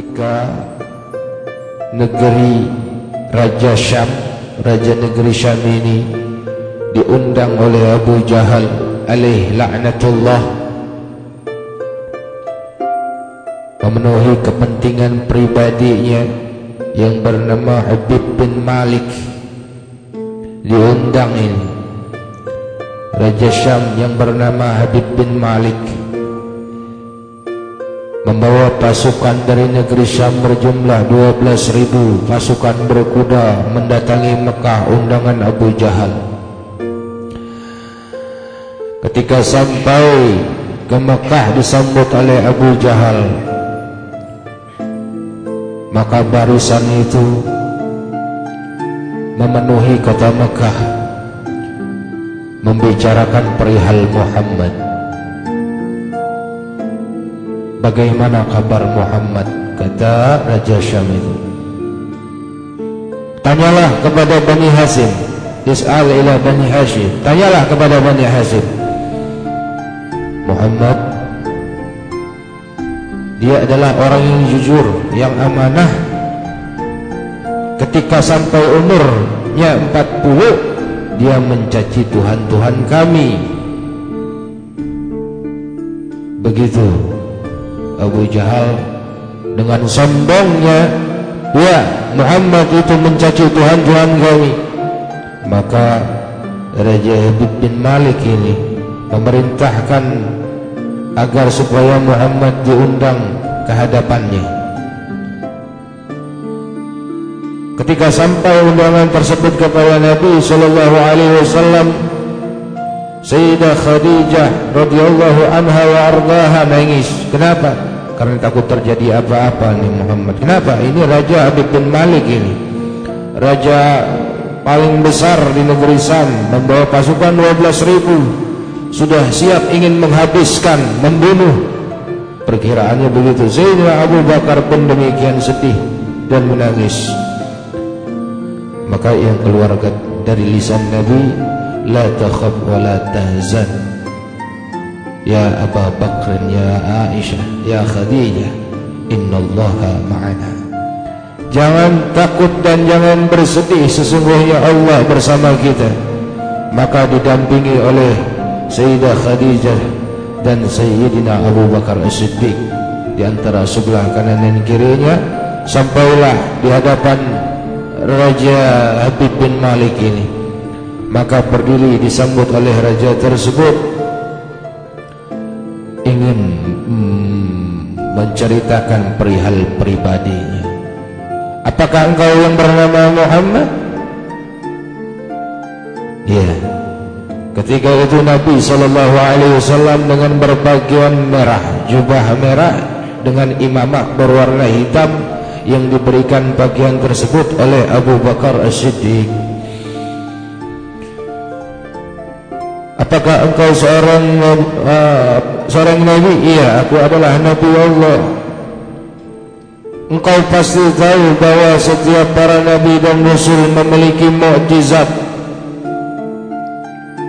ketika negeri Raja Syam, Raja negeri Syam ini diundang oleh Abu Jahal alaih la'natullah memenuhi kepentingan pribadinya yang bernama Habib bin Malik. Diundang ini Raja Syam yang bernama Habib bin Malik membawa pasukan dari negeri Syam berjumlah 12.000 pasukan berkuda mendatangi Mekah undangan Abu Jahal. Ketika sampai ke Mekah disambut oleh Abu Jahal maka barisan itu memenuhi kota Mekah membicarakan perihal Muhammad Bagaimana kabar Muhammad? Kata Raja Syam itu Tanyalah kepada Bani Hasim Is'al ila Bani Hashim. Tanyalah kepada Bani Hasim Muhammad Dia adalah orang yang jujur Yang amanah. Ketika sampai umurnya 40 Dia mencaci Tuhan-Tuhan kami. Begitu Abu Jahal dengan sombongnya ya Muhammad itu mencaci Tuhan Tuhan kami maka Raja Habib bin Malik ini memerintahkan agar supaya Muhammad diundang ke hadapannya ketika sampai undangan tersebut kepada Nabi sallallahu alaihi wasallam Sayyidah Khadijah radhiyallahu anha wa ardaha nangis. Kenapa? Karena takut terjadi apa-apa nih Muhammad. Kenapa? Ini Raja Habib bin Malik ini. Raja paling besar di negeri Sam. Membawa pasukan 12 ribu. Sudah siap ingin menghabiskan Membunuh. Perkiraannya begitu. Sayyidina Abu Bakar pun demikian sedih Dan menangis. Maka yang keluar dari lisan Nabi La takhab wa la tahzan Ya Abu Bakr Ya Aisyah Ya Khadijah Inna Allah ma'ana. Jangan takut dan jangan bersedih Sesungguhnya Allah bersama kita. Maka didampingi oleh Sayyidah Khadijah Dan Sayyidina Abu Bakar As-Siddiq. Di antara sebelah kanan dan kirinya Sampailah di hadapan Raja Habib bin Malik ini. Maka berdiri disambut oleh Raja tersebut ingin hmm, menceritakan perihal pribadinya. Apakah engkau yang bernama Muhammad? Ya. Ketika itu Nabi sallallahu alaihi wasallam dengan berpakaian merah, jubah merah dengan imamah berwarna hitam yang diberikan pakaian tersebut oleh Abu Bakar As-Siddiq. Apakah engkau seorang uh, seorang nabi? Iya, aku adalah nabi Allah. Engkau pasti tahu bahwa setiap para nabi dan rasul memiliki mukjizat.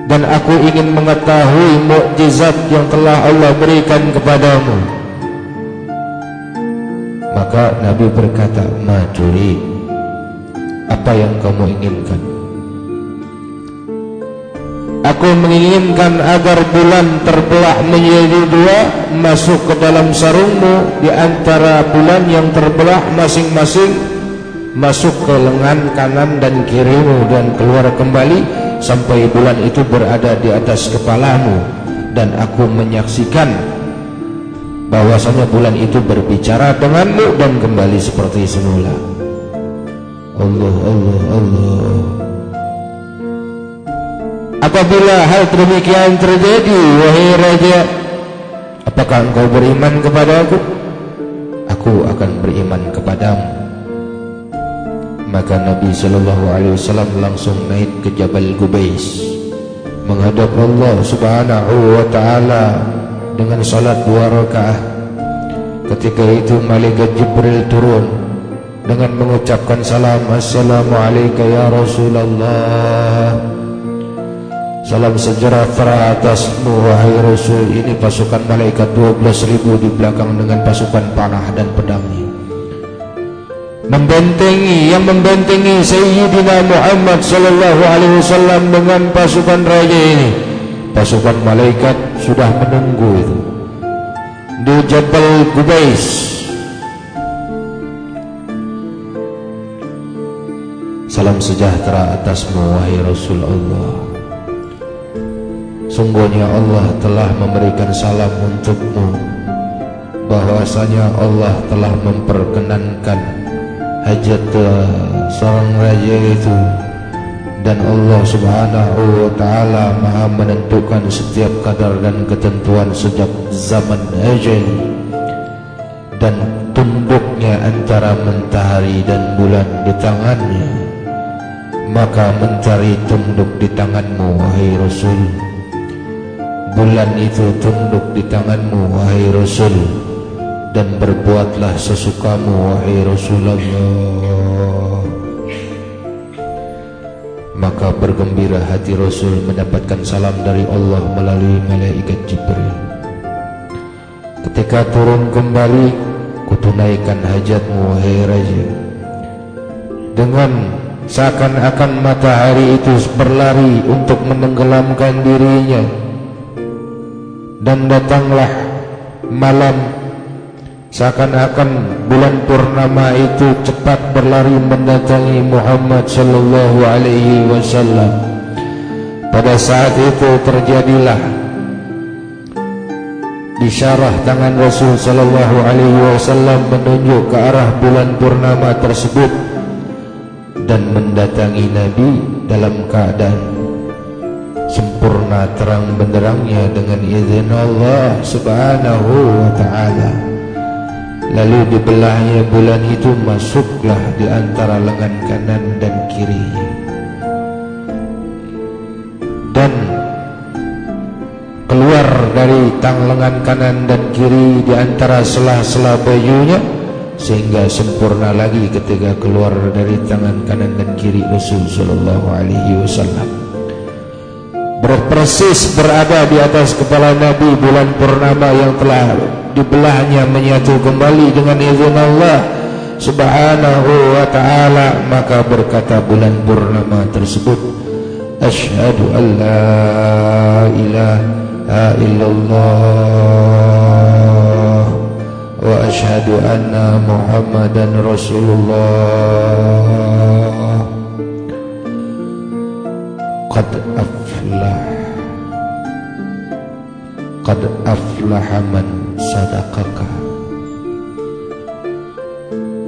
Dan aku ingin mengetahui mukjizat yang telah Allah berikan kepadamu. Maka Nabi berkata, "Majuri, apa yang kamu inginkan?" Aku menginginkan agar bulan terbelah menjadi dua Masuk ke dalam sarungmu Di antara bulan yang terbelah masing-masing Masuk ke lengan kanan dan kirimu Dan keluar kembali Sampai bulan itu berada di atas kepalamu. Dan aku menyaksikan bahwasanya bulan itu berbicara denganmu Dan kembali seperti semula. Allah, Allah, Allah Apabila hal demikian terjadi Wahai Raja Apakah engkau beriman kepada aku? Aku akan beriman kepadamu. Maka Nabi SAW langsung naik ke Jabal Gubais Menghadap Allah subhanahu wa ta'ala Dengan salat dua rakaah Ketika itu Malaikat Jibril turun Dengan mengucapkan salam Assalamualaikum ya Rasulullah Salam sejahtera atasmu wahai Rasul. Ini pasukan malaikat 12 ribu di belakang dengan pasukan panah dan pedangnya. Membentengi yang membentengi Sayyidina Muhammad sallallahu alaihi wasallam dengan pasukan raja ini. Pasukan malaikat sudah menunggu itu. Di Jabal Qubais. Salam sejahtera atasmu wahai Rasul Allah Sungguhnya Allah telah memberikan salam untukmu. Bahwasanya Allah telah memperkenankan hajat seorang raja itu. Dan Allah subhanahu wa ta'ala maha menentukan setiap kadar dan ketentuan sejak zaman ajal dan tunduknya antara mentahari dan bulan di tangannya maka mencari tunduk di tanganmu wahai Rasul bulan itu tunduk di tanganmu wahai Rasul dan berbuatlah sesukamu wahai Rasulullah. Maka bergembira hati Rasul mendapatkan salam dari Allah melalui malaikat Jibril. Ketika turun kembali kutunaikan hajatmu wahai Raja. Dengan seakan-akan matahari itu berlari untuk menenggelamkan dirinya dan datanglah malam Seakan-akan bulan purnama itu cepat berlari mendatangi Muhammad sallallahu alaihi wasallam. Pada saat itu terjadilah isyarah tangan Rasul sallallahu alaihi wasallam menunjuk ke arah bulan purnama tersebut dan mendatangi Nabi dalam keadaan sempurna terang benderangnya dengan izin Allah Subhanahu wa taala. Lalu dibelahnya bulan itu masuklah di antara lengan kanan dan kiri Dan keluar dari tang lengan kanan dan kiri di antara selah-selah bajunya Sehingga sempurna lagi ketika keluar dari tangan kanan dan kiri Rasul Sallallahu Alaihi Wasallam Berpersis berada di atas kepala Nabi bulan purnama yang telah dibelahnya menyatu kembali dengan izin Allah subhanahu wa ta'ala maka berkata bulan purnama tersebut ashadu an la ilaha illallah wa ashadu anna muhammadan rasulullah qad aflaha man sadaqaka.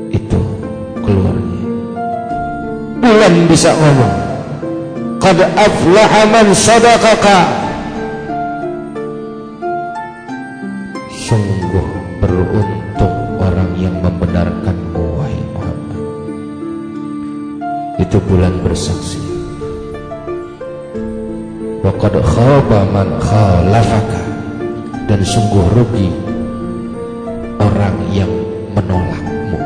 Itu keluarnya. Bulan bisa ngomong qad aflaha man sadaqaka. Sungguh beruntung orang yang membenarkanmu wahai Muhammad. Itu bulan bersaksi. Wa qad khaba man khalafaka dan sungguh rugi orang yang menolakmu.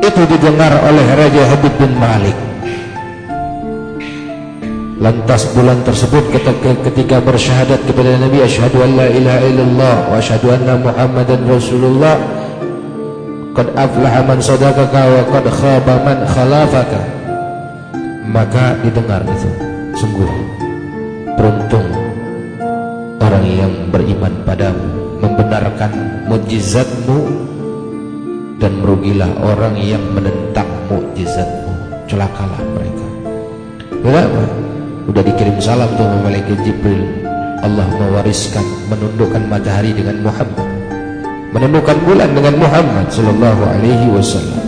Itu didengar oleh Raja Habib bin Malik. Lantas bulan tersebut ketika, bersyahadat kepada Nabi asyhadu an la ilaha illallah wa asyhadu anna muhammadan rasulullah. Qad aflaha man sadaqaka wa qad khaba man khalafaka. Maka didengar itu sungguh beruntung orang yang beriman padamu membenarkan mukjizatmu dan merugilah orang yang menentang mukjizatmu. Celakalah mereka. Kenapa sudah dikirim salam tuh malaikat Jibril. Allah mewariskan menundukkan matahari dengan Muhammad. Menundukkan bulan dengan Muhammad sallallahu alaihi wasallam.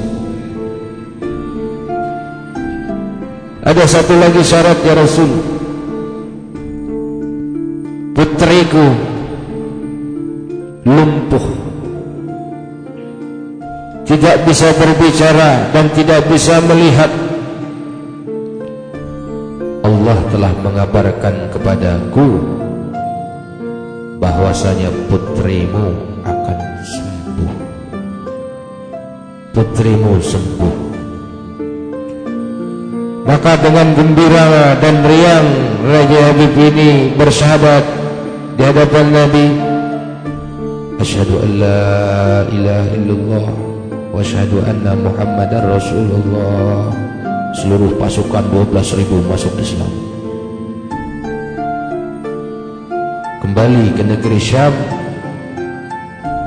Ada satu lagi syarat ya Rasul putriku lumpuh. Tidak bisa berbicara dan tidak bisa melihat. Allah telah mengabarkan kepadaku bahwasanya putrimu akan sembuh. Putrimu sembuh. Maka dengan gembira dan riang Raja Habib ini bersahabat di hadapan Nabi Asyhadu an la ilaha illallah wa asyhadu anna muhammadar rasulullah. Seluruh pasukan 12000 masuk Islam. Kembali ke negeri Syam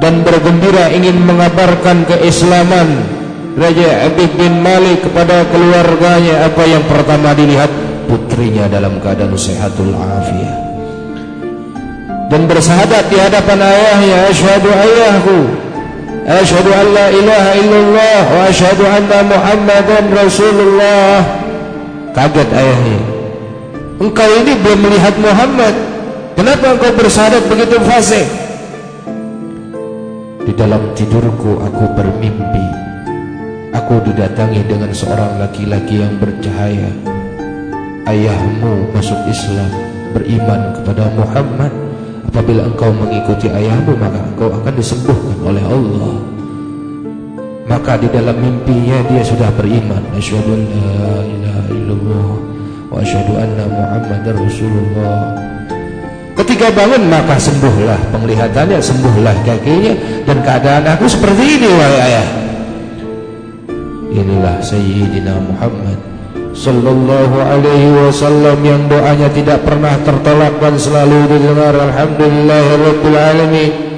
dan bergembira ingin mengabarkan keislaman Raja Abid bin Malik kepada keluarganya apa yang pertama dilihat? Putrinya dalam keadaan sehatul afiat dan bersahadat di hadapan ayahnya asyhadu ayahku asyhadu an la ilaha illallah wa asyhadu anna muhammadan rasulullah. Kaget ayahnya. Engkau ini belum melihat Muhammad. Kenapa engkau bersahadat begitu fasih di dalam tidurku aku bermimpi. Aku didatangi dengan seorang laki-laki yang bercahaya. Ayahmu masuk Islam beriman kepada Muhammad apabila engkau mengikuti ayahmu maka engkau akan disembuhkan oleh Allah. Maka di dalam mimpinya dia sudah beriman. Asyhadu la ilaha illallah wa asyhadu anna muhammadar rasulullah. Ketika bangun maka sembuhlah penglihatannya sembuhlah kakinya dan keadaan aku seperti ini wahai ayah. Inilah sayyidina Muhammad sallallahu alaihi wasallam yang doanya tidak pernah tertolak dan selalu didengar. Alhamdulillahirabbil alamin